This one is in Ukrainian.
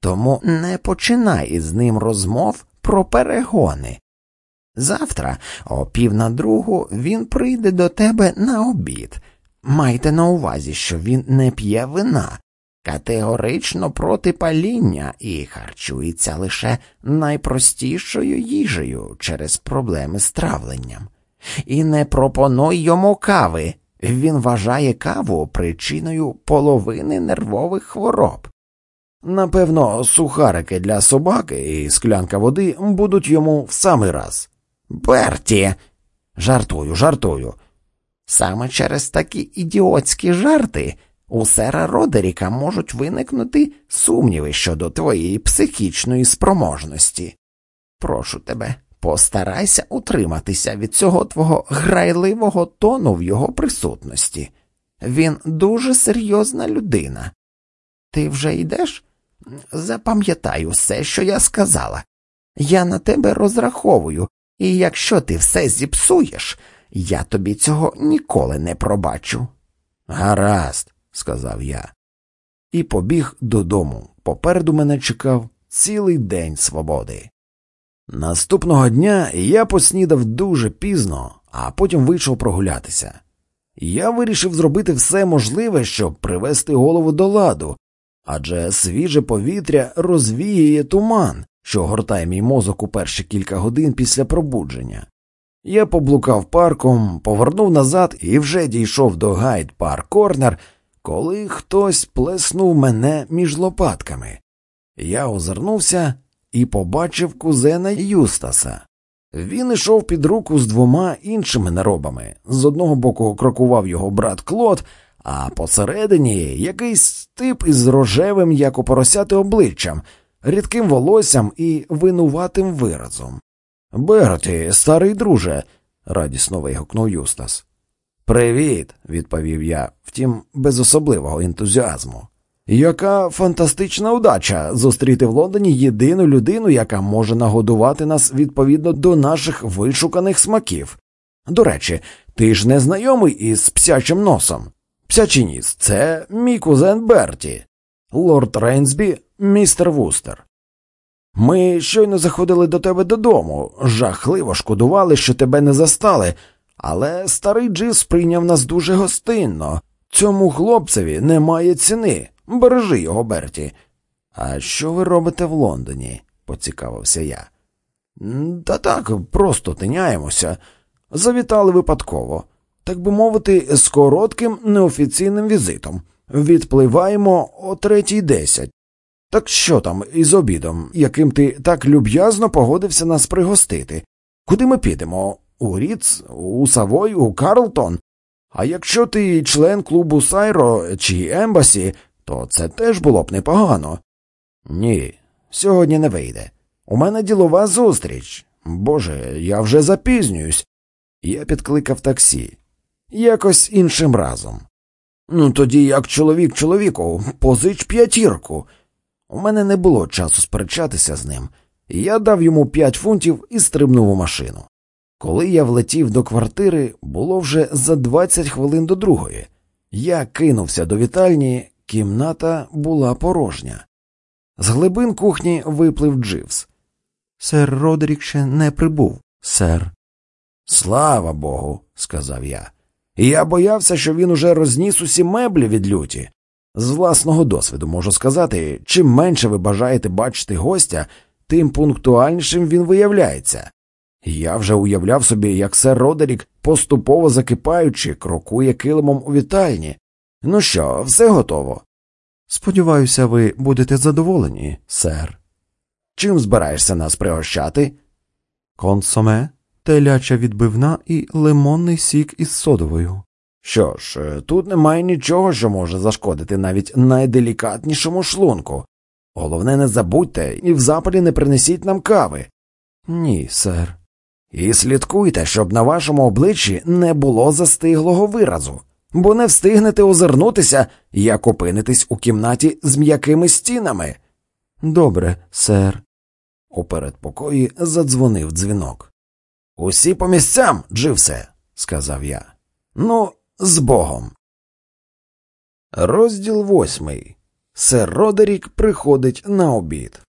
тому не починай із ним розмов про перегони. Завтра, о пів на другу, він прийде до тебе на обід. Майте на увазі, що він не п'є вина, категорично проти паління і харчується лише найпростішою їжею через проблеми з травленням. І не пропонуй йому кави. Він вважає каву причиною половини нервових хвороб. Напевно, сухарики для собаки і склянка води будуть йому в самий раз. Берті, жартую, жартую. Саме через такі ідіотські жарти у сера Родеріка можуть виникнути сумніви щодо твоєї психічної спроможності. Прошу тебе, постарайся утриматися від цього твого грайливого тону в його присутності. Він дуже серйозна людина. Ти вже йдеш? Запам'ятай усе, що я сказала. Я на тебе розраховую, і якщо ти все зіпсуєш, я тобі цього ніколи не пробачу. Гаразд, сказав я, і побіг додому. Попереду мене чекав цілий день свободи. Наступного дня я поснідав дуже пізно, а потім вийшов прогулятися. Я вирішив зробити все можливе, щоб привести голову до ладу, адже свіже повітря розвіює туман, що гортає мій мозок у перші кілька годин після пробудження. Я поблукав парком, повернув назад і вже дійшов до гайд парк Корнер, коли хтось плеснув мене між лопатками. Я озирнувся і побачив кузена Юстаса. Він ішов під руку з двома іншими неробами. З одного боку крокував його брат Клод, а посередині якийсь тип із рожевим, як у поросяти обличчям, рідким волоссям і винуватим виразом. Берті, старий друже, радісно вигукнув Юстас. Привіт, відповів я, втім, без особливого ентузіазму. Яка фантастична удача зустріти в Лондоні єдину людину, яка може нагодувати нас відповідно до наших вишуканих смаків. До речі, ти ж не знайомий із псячим носом. Псячий ніс це мій кузен Берті, лорд Рейнсбі, містер Вустер. Ми щойно заходили до тебе додому, жахливо шкодували, що тебе не застали, але старий Джис прийняв нас дуже гостинно. Цьому хлопцеві немає ціни. Бережи його, Берті. А що ви робите в Лондоні? поцікавився я. Та так, просто тиняємося. Завітали випадково, так би мовити, з коротким неофіційним візитом. Відпливаємо о третій десять. Так що там із обідом, яким ти так люб'язно погодився нас пригостити? Куди ми підемо? У Ріц, у Савой, у Карлтон? А якщо ти член клубу Сайро чи Ембасі, то це теж було б непогано. Ні, сьогодні не вийде. У мене ділова зустріч. Боже, я вже запізнююсь. Я підкликав таксі. Якось іншим разом. Ну, тоді, як чоловік чоловіку, позич п'ятірку. У мене не було часу сперечатися з ним, я дав йому п'ять фунтів і стрибнув у машину. Коли я влетів до квартири, було вже за двадцять хвилин до другої. Я кинувся до вітальні, кімната була порожня. З глибин кухні виплив Дживс. Сер Родерік ще не прибув, сер. Слава Богу, сказав я. І я боявся, що він уже розніс усі меблі від люті. З власного досвіду можу сказати, чим менше ви бажаєте бачити гостя, тим пунктуальнішим він виявляється. Я вже уявляв собі, як сер Родерік, поступово закипаючи, крокує килимом у вітальні. Ну що, все готово. Сподіваюся, ви будете задоволені, сер. Чим збираєшся нас пригощати? Консоме, теляча відбивна і лимонний сік із содовою. Що ж, е, тут немає нічого, що може зашкодити навіть найделікатнішому шлунку. Головне, не забудьте і в запалі не принесіть нам кави. Ні, сер. І слідкуйте, щоб на вашому обличчі не було застиглого виразу, бо не встигнете озирнутися, як опинитесь у кімнаті з м'якими стінами. Добре, сер. У передпокої задзвонив дзвінок. Усі по місцям, Дживсе, сказав я. Ну, з Богом. Розділ восьмий. Сер Родерік приходить на обід.